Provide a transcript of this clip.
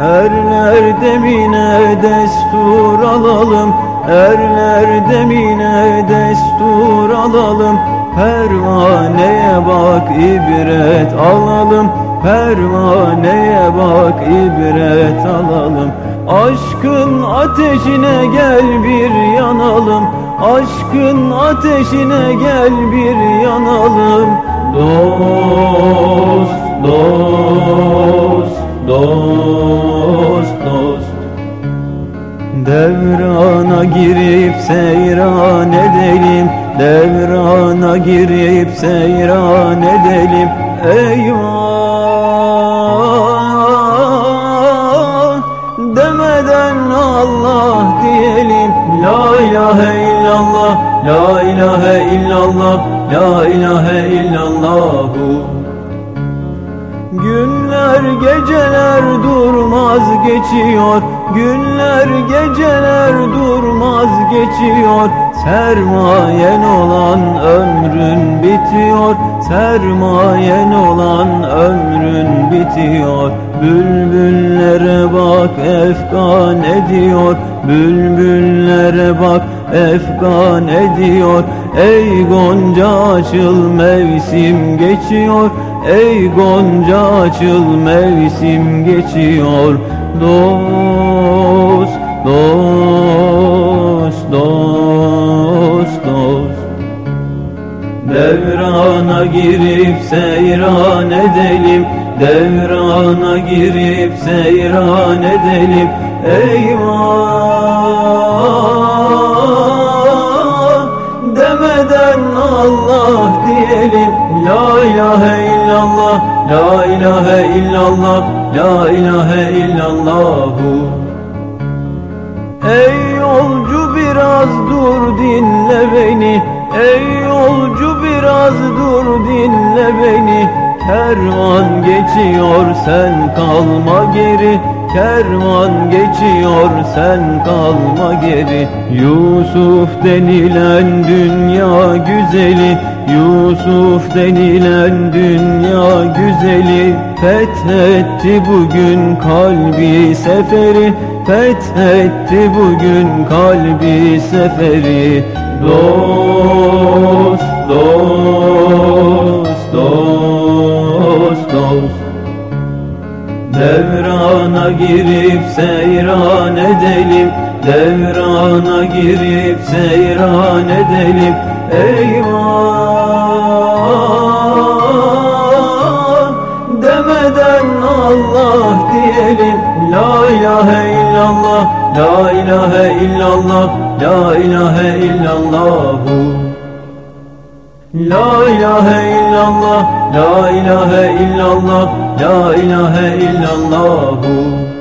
Erler demine destur alalım Erler demine destur alalım. Pervaneye bak ibret alalım Pervaneye bak ibret alalım. Aşkın ateşine gel bir yanalım Aşkın ateşine gel bir yanalım. Dost, Girip seyran edelim. Devrana girip seyran edelim. Eyvah! Demeden Allah diyelim. La ilahe illallah La ilahe illallah La ilahe illallahu Günler geceler durmaz geçiyor. Günler geceler durmaz geçiyor. Sermayen olan ömrün bitiyor. Sermayen olan ömrün bitiyor. Bülbüllere bak efkan ediyor Bülbüllere bak efkan ediyor. Ey Gonca açıl mevsim geçiyor. Ey Gonca açıl mevsim geçiyor. Dost, dost, dost, dost. Devrana girip seyran edelim. Devrana girip seyran edelim. Eyvah Allah diyelim. La ilahe illallah La ilahe illallah La ilahe illallahu Ey yolcu biraz dur dinle beni. Ey yolcu biraz dur dinle beni. Kervan geçiyor sen kalma geri Kervan geçiyor sen kalma geri. Yusuf denilen dünya güzeli. Yusuf denilen dünya güzeli. Fethetti bugün kalbi seferi. Fethetti bugün kalbi seferi. Dost, dost, dost, dost Devrana girip seyran edelim Devrana girip seyran edelim. Eyvah! Demeden Allah diyelim. La ilahe illallah La ilahe illallah La ilahe illallahu La ilahe illallah La ilahe illallah La ilahe illallahu